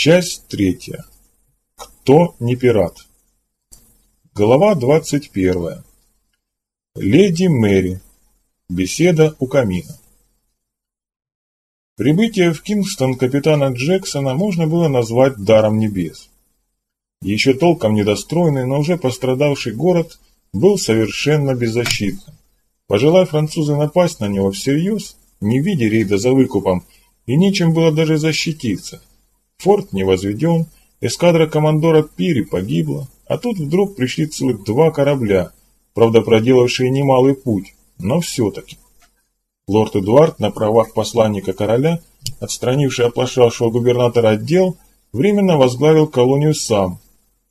Часть третья. Кто не пират? Глава двадцать первая. Леди Мэри. Беседа у камина. Прибытие в Кингстон капитана Джексона можно было назвать даром небес. Еще толком недостроенный, но уже пострадавший город был совершенно беззащитным. Пожелая французы напасть на него всерьез, не видя рейда за выкупом, и нечем было даже защититься. Форт не возведен, эскадра командора Пири погибла, а тут вдруг пришли целых два корабля, правда проделавшие немалый путь, но все-таки. Лорд Эдуард на правах посланника короля, отстранивший оплошавшего губернатора отдел, временно возглавил колонию сам.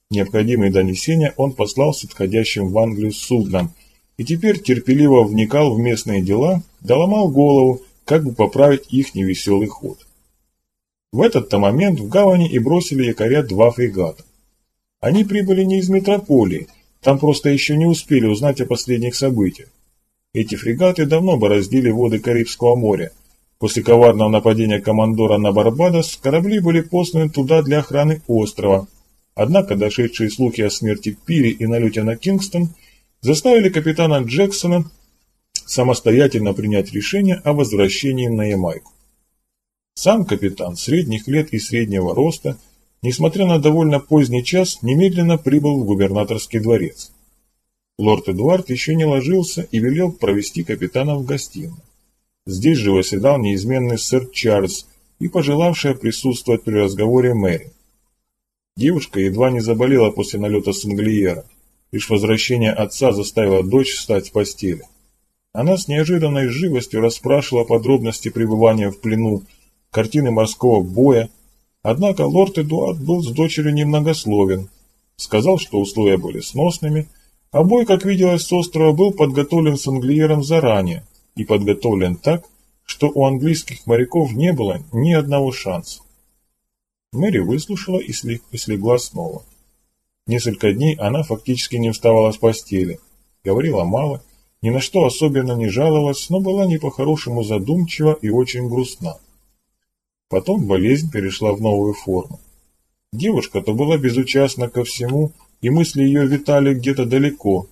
Необходимые донесения он послал с отходящим в Англию судном – и теперь терпеливо вникал в местные дела, доломал голову, как бы поправить их невеселый ход. В этот-то момент в гавани и бросили якоря два фрегата. Они прибыли не из метрополии, там просто еще не успели узнать о последних событиях. Эти фрегаты давно бороздили воды Карибского моря. После коварного нападения командора на Барбадос корабли были посланы туда для охраны острова. Однако дошедшие слухи о смерти Пири и налете на Кингстон – заставили капитана Джексона самостоятельно принять решение о возвращении на Ямайку. Сам капитан средних лет и среднего роста, несмотря на довольно поздний час, немедленно прибыл в губернаторский дворец. Лорд Эдуард еще не ложился и велел провести капитана в гостиную. Здесь же восседал неизменный сэр Чарльз и пожелавшая присутствовать при разговоре Мэри. Девушка едва не заболела после налета Санглиера – Лишь возвращение отца заставило дочь встать с постели. Она с неожиданной живостью расспрашивала подробности пребывания в плену, картины морского боя. Однако лорд Эдуард был с дочерью немногословен. Сказал, что условия были сносными, а бой, как виделось с острова, был подготовлен с англиером заранее и подготовлен так, что у английских моряков не было ни одного шанса. Мэри выслушала и слегла снова. Несколько дней она фактически не вставала с постели, говорила мало, ни на что особенно не жаловалась, но была не по-хорошему задумчива и очень грустна. Потом болезнь перешла в новую форму. Девушка то была безучастна ко всему, и мысли ее витали где-то далеко,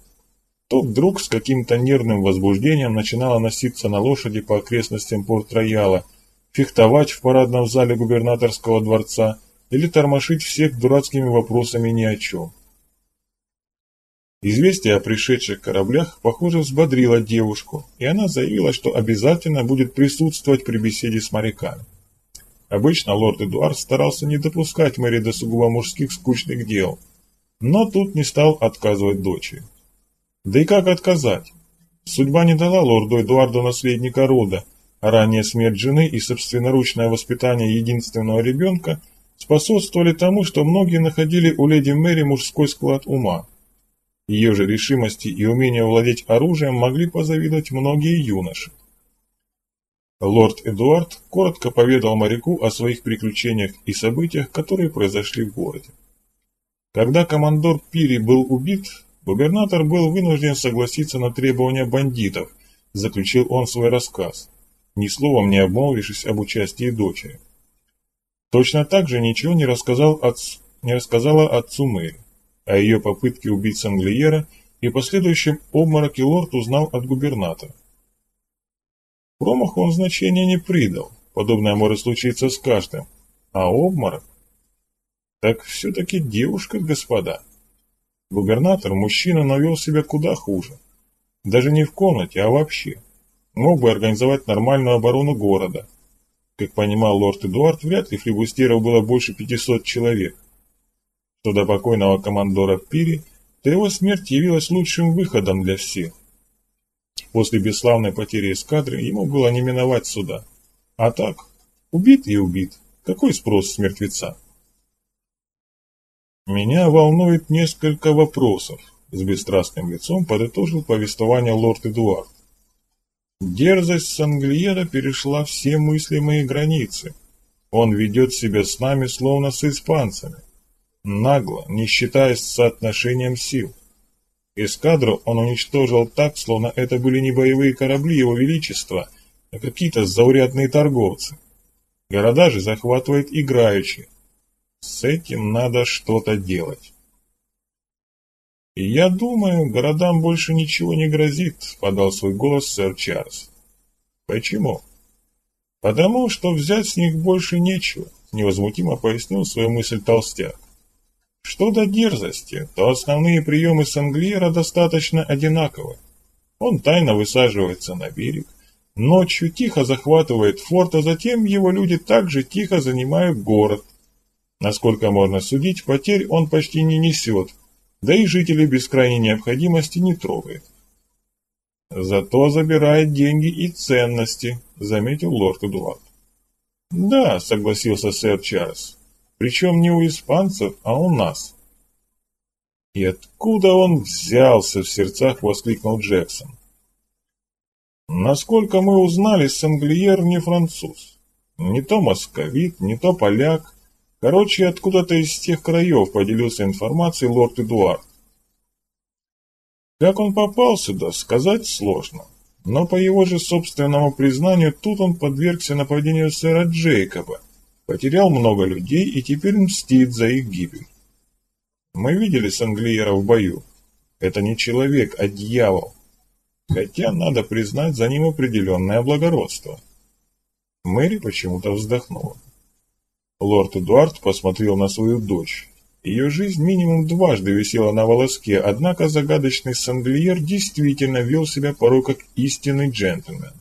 то вдруг с каким-то нервным возбуждением начинала носиться на лошади по окрестностям Порт-Рояла, фехтовать в парадном зале губернаторского дворца или тормошить всех дурацкими вопросами ни о чем. Известие о пришедших кораблях, похоже, взбодрило девушку, и она заявила, что обязательно будет присутствовать при беседе с моряками. Обычно лорд Эдуард старался не допускать Мэри до сугубо мужских скучных дел, но тут не стал отказывать дочери. Да и как отказать? Судьба не дала лорду Эдуарду наследника рода, а ранняя смерть жены и собственноручное воспитание единственного ребенка – способствовали тому, что многие находили у леди Мэри мужской склад ума. Ее же решимости и умению владеть оружием могли позавидовать многие юноши. Лорд Эдуард коротко поведал моряку о своих приключениях и событиях, которые произошли в городе. Когда командор Пири был убит, губернатор был вынужден согласиться на требования бандитов, заключил он свой рассказ, ни словом не обмолвившись об участии дочери. Точно так же ничего не, рассказал отцу, не рассказала отцу Мэри. О ее попытке убить Санглиера и последующем обмороке лорд узнал от губернатора. Промаху он значения не придал, подобное может случиться с каждым, а обморок? Так все-таки девушка, господа. Губернатор, мужчина, навел себя куда хуже. Даже не в комнате, а вообще. Мог бы организовать нормальную оборону города, как понимал лорд Эдуард, вряд ли флибустеров было больше 500 человек. Что до покойного командора Пири, то его смерть явилась лучшим выходом для всех. После бесславной потери эскадры ему было не миновать суда. А так, убит и убит. Какой спрос с мертвеца? Меня волнует несколько вопросов, с бесстрастным лицом подытожил повествование лорд Эдуард. Дерзость Санглиера перешла все мыслимые границы. Он ведет себя с нами, словно с испанцами. Нагло, не считаясь соотношением сил. Эскадру он уничтожил так, словно это были не боевые корабли его величества, а какие-то заурядные торговцы. Города же захватывает играючи. С этим надо что-то делать. «И я думаю, городам больше ничего не грозит», — подал свой голос сэр Чарльз. «Почему?» «Потому что взять с них больше нечего», — невозмутимо пояснил свою мысль толстяк. «Что до дерзости, то основные приемы Санглиера достаточно одинаковы. Он тайно высаживается на берег, ночью тихо захватывает форт, а затем его люди также тихо занимают город. Насколько можно судить, потерь он почти не несет, да и жителей без крайней необходимости не трогает. Зато забирает деньги и ценности, заметил лорд Эдуард. Да, согласился сэр Чарльз, причем не у испанцев, а у нас. И откуда он взялся, в сердцах воскликнул Джексон. Насколько мы узнали, Санглиер не француз. Не то московит, не то поляк, Короче, откуда-то из тех краев поделился информацией лорд Эдуард. Как он попал сюда, сказать сложно. Но по его же собственному признанию, тут он подвергся нападению сэра Джейкоба, потерял много людей и теперь мстит за их гибель. Мы видели Санглиера в бою. Это не человек, а дьявол. Хотя, надо признать, за ним определенное благородство. Мэри почему-то вздохнула. Лорд Эдуард посмотрел на свою дочь. Ее жизнь минимум дважды висела на волоске, однако загадочный Санглиер действительно вел себя порой как истинный джентльмен.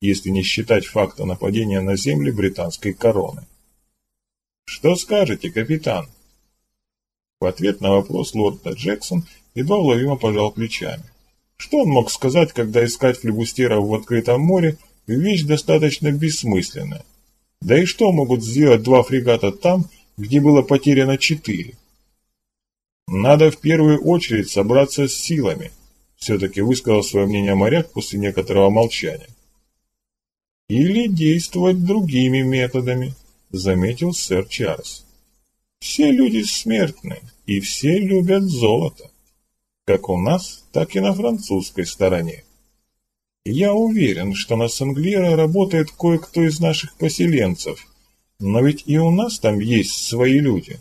Если не считать факта нападения на земли британской короны. «Что скажете, капитан?» В ответ на вопрос лорда Джексон едва уловимо пожал плечами. Что он мог сказать, когда искать флебустеров в открытом море – вещь достаточно бессмысленная? Да и что могут сделать два фрегата там, где было потеряно четыре? Надо в первую очередь собраться с силами, все-таки высказал свое мнение моряк после некоторого молчания. Или действовать другими методами, заметил сэр Чарльз. Все люди смертны, и все любят золото, как у нас, так и на французской стороне. Я уверен, что на Санглера работает кое-кто из наших поселенцев, но ведь и у нас там есть свои люди.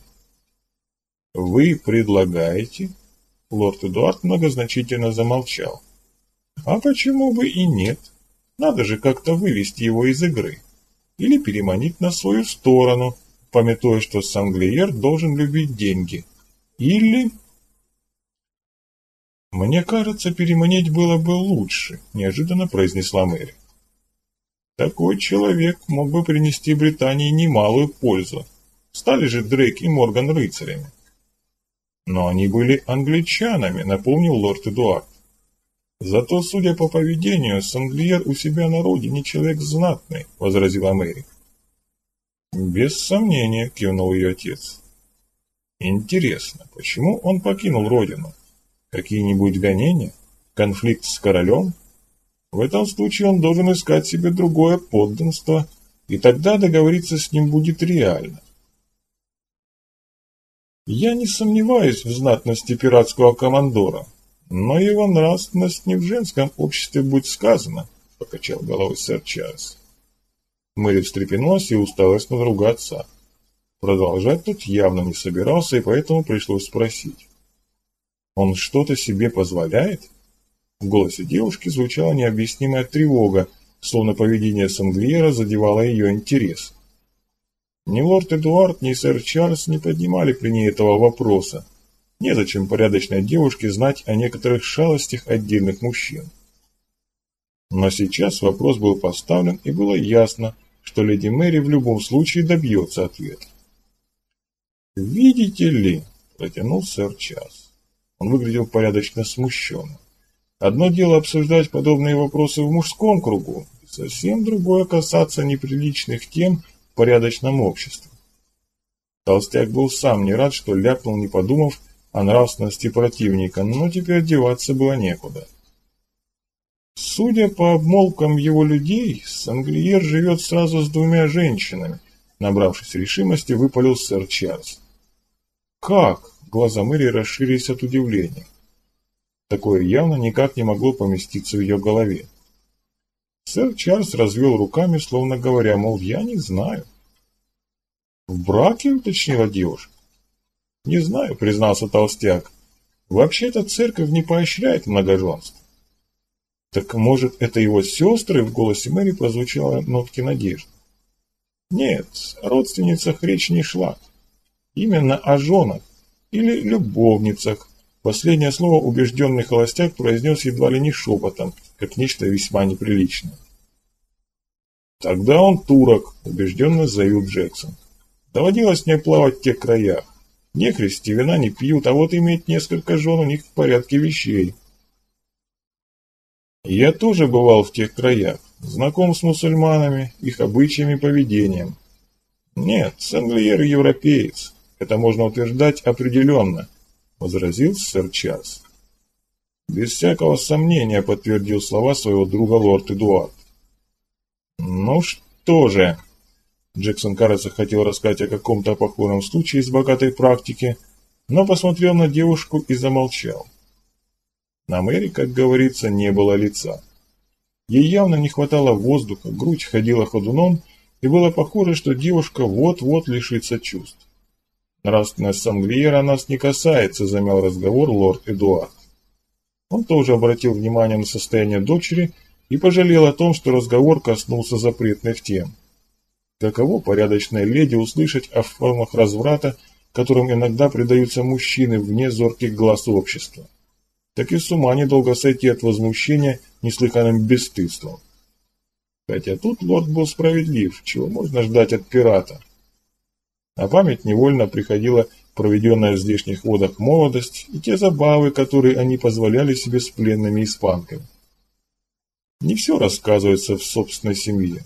Вы предлагаете? Лорд Эдуард многозначительно замолчал. А почему бы и нет? Надо же как-то вывести его из игры. Или переманить на свою сторону, пометуя, что Санглиер должен любить деньги. Или... «Мне кажется, переманить было бы лучше», – неожиданно произнесла Мэри. «Такой человек мог бы принести Британии немалую пользу. Стали же Дрейк и Морган рыцарями». «Но они были англичанами», – напомнил лорд Эдуард. «Зато, судя по поведению, Санглиер у себя на родине человек знатный», – возразила Мэри. «Без сомнения», – кивнул ее отец. «Интересно, почему он покинул родину?» Какие-нибудь гонения? Конфликт с королем? В этом случае он должен искать себе другое подданство, и тогда договориться с ним будет реально. Я не сомневаюсь в знатности пиратского командора, но его нравственность не в женском обществе будет сказано, покачал головой сэр Чарльз. Мэри встрепенулась и усталась на друга отца. Продолжать тут явно не собирался, и поэтому пришлось спросить. Он что-то себе позволяет? В голосе девушки звучала необъяснимая тревога, словно поведение Санглиера задевало ее интерес. Ни лорд Эдуард, ни сэр Чарльз не поднимали при ней этого вопроса. Незачем порядочной девушке знать о некоторых шалостях отдельных мужчин. Но сейчас вопрос был поставлен, и было ясно, что леди Мэри в любом случае добьется ответа. «Видите ли», — протянул сэр Чарльз, он выглядел порядочно смущенным. Одно дело обсуждать подобные вопросы в мужском кругу, совсем другое касаться неприличных тем в порядочном обществе. Толстяк был сам не рад, что ляпнул, не подумав о нравственности противника, но теперь деваться было некуда. Судя по обмолвкам его людей, Санглиер живет сразу с двумя женщинами, набравшись решимости, выпалил сэр Чарльз. «Как?» Глаза Мэри расширились от удивления. Такое явно никак не могло поместиться в ее голове. Сэр Чарльз развел руками, словно говоря, мол, я не знаю. «В браке?» — уточнила девушка. «Не знаю», — признался толстяк. «Вообще-то церковь не поощряет многоженство». «Так, может, это его сестры?» — в голосе Мэри прозвучало нотки надежды. «Нет, о родственницах речь не шла. Именно о женах или любовницах». Последнее слово убежденный холостяк произнес едва ли не шепотом, как нечто весьма неприличное. «Тогда он турок», — убежденно заявил Джексон. «Доводилось мне плавать в тех краях. Нехристи вина не пьют, а вот иметь несколько жен у них в порядке вещей». Я тоже бывал в тех краях, знаком с мусульманами, их обычаями поведением. Нет, Сенглиер европеец, это можно утверждать определенно, возразил сэр Чарльз. Без всякого сомнения подтвердил слова своего друга лорд Эдуард. Ну что же, Джексон, кажется, хотел рассказать о каком-то похожем случае из богатой практики, но посмотрел на девушку и замолчал. На Мэри, как говорится, не было лица. Ей явно не хватало воздуха, грудь ходила ходуном, и было похоже, что девушка вот-вот лишится чувств. «Нравственность Санглиера нас не касается», — замял разговор лорд Эдуард. Он тоже обратил внимание на состояние дочери и пожалел о том, что разговор коснулся запретных тем. Каково порядочной леди услышать о формах разврата, которым иногда предаются мужчины вне зорких глаз общества? Так и с ума недолго сойти от возмущения неслыханным бесстыдством. Хотя тут лорд был справедлив, чего можно ждать от пирата. На память невольно приходила проведенная в здешних водах молодость и те забавы, которые они позволяли себе с пленными испанками. Не все рассказывается в собственной семье.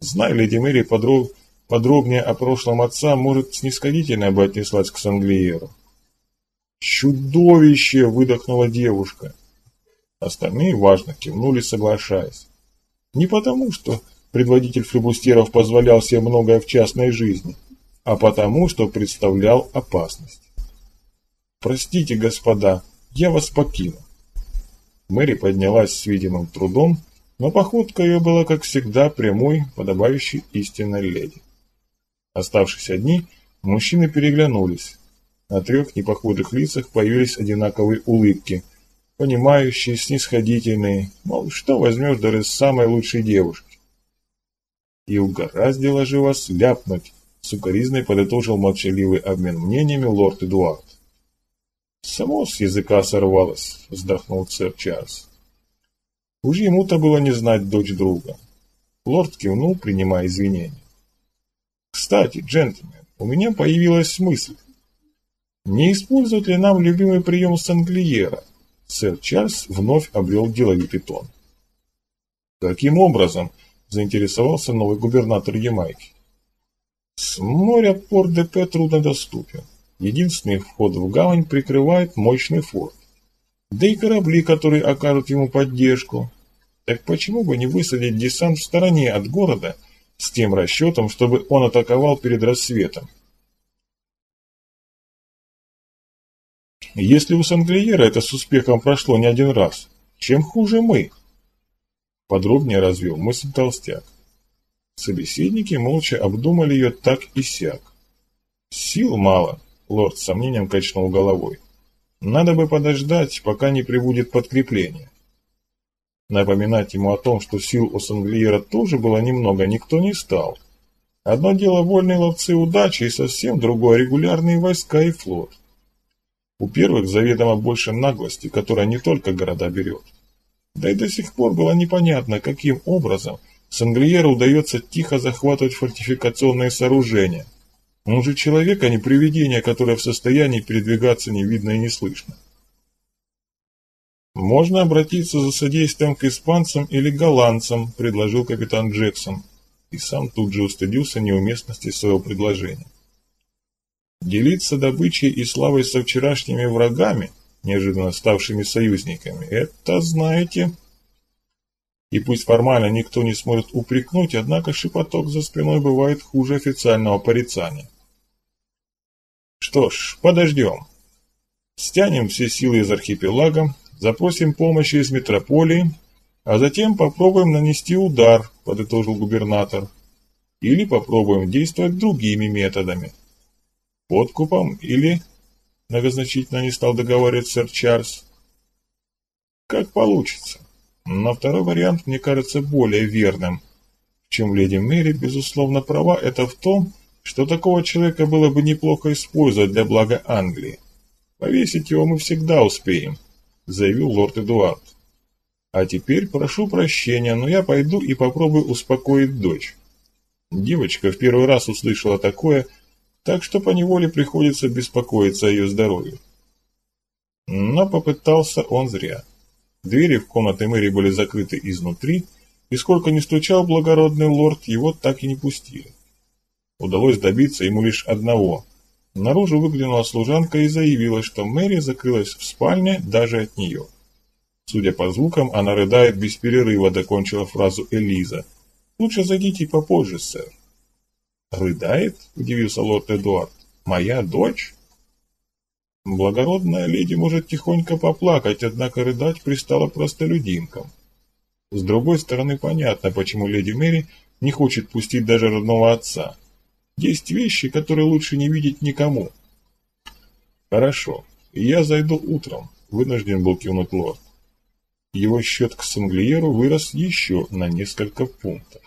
Зная леди Мэри подроб... подробнее о прошлом отца, может, снисходительно бы отнеслась к Санглиеру. «Чудовище!» – выдохнула девушка. Остальные важно кивнули, соглашаясь. Не потому, что предводитель флебустеров позволял себе многое в частной жизни, а потому, что представлял опасность. «Простите, господа, я вас покину». Мэри поднялась с видимым трудом, но походка ее была, как всегда, прямой, подобающей истинной леди. Оставшись одни, мужчины переглянулись. На трех непохожих лицах появились одинаковые улыбки, понимающие, снисходительные, мол, что возьмешь даже с самой лучшей девушки. И угораздило же вас ляпнуть, сукоризной подытожил молчаливый обмен мнениями лорд Эдуард. «Само с языка сорвалось», — вздохнул сэр Чарльз. Уж ему-то было не знать дочь друга. Лорд кивнул, принимая извинения. Кстати, джентльмен, у меня появилась мысль. Не используют ли нам любимый прием Санглиера? Сэр Чарльз вновь обрел деловитый тон. Каким образом? Заинтересовался новый губернатор Ямайки. С моря порт ДП труднодоступен. Единственный вход в гавань прикрывает мощный форт. Да и корабли, которые окажут ему поддержку, так почему бы не высадить десант в стороне от города с тем расчетом, чтобы он атаковал перед рассветом? Если у Санглиера это с успехом прошло не один раз, чем хуже мы? Подробнее развел мысль толстяк. Собеседники молча обдумали ее так и сяк. Сил мало, лорд с сомнением качнул головой. Надо бы подождать, пока не прибудет подкрепление. Напоминать ему о том, что сил у Санглиера тоже было немного, никто не стал. Одно дело вольные ловцы удачи и совсем другое регулярные войска и флот. У первых заведомо больше наглости, которая не только города берет. Да и до сих пор было непонятно, каким образом Санглиеру удается тихо захватывать фортификационные сооружения. Он же человек, а не привидение, которое в состоянии передвигаться не видно и не слышно. «Можно обратиться за содействием к испанцам или голландцам», – предложил капитан Джексон, и сам тут же устыдился неуместности своего предложения. «Делиться добычей и славой со вчерашними врагами, неожиданно ставшими союзниками, это, знаете...» И пусть формально никто не сможет упрекнуть, однако шепоток за спиной бывает хуже официального порицания. Что ж, подождем. Стянем все силы из архипелага, Запросим помощи из метрополии, а затем попробуем нанести удар, подытожил губернатор. или попробуем действовать другими методами. Подкупом или... Многозначительно не стал договаривать сэр Чарльз. Как получится. Но второй вариант мне кажется более верным. В чем леди Мэри, безусловно, права, это в том, что такого человека было бы неплохо использовать для блага Англии. Повесить его мы всегда успеем, заявил лорд Эдуард. А теперь прошу прощения, но я пойду и попробую успокоить дочь. Девочка в первый раз услышала такое, так что поневоле приходится беспокоиться о ее здоровье. Но попытался он зря. Двери в комнаты Мэри были закрыты изнутри, и сколько ни стучал благородный лорд, его так и не пустили. Удалось добиться ему лишь одного. Наружу выглянула служанка и заявила, что Мэри закрылась в спальне даже от нее. Судя по звукам, она рыдает без перерыва, докончила фразу Элиза. «Лучше зайдите попозже, сэр». «Рыдает?» – удивился лорд Эдуард. «Моя дочь?» Благородная леди может тихонько поплакать, однако рыдать пристала простолюдинкам. С другой стороны, понятно, почему леди Мэри не хочет пустить даже родного отца. Есть вещи, которые лучше не видеть никому. Хорошо, я зайду утром, вынужден был кивнуть лорд. Его счет к Санглиеру вырос еще на несколько пунктов.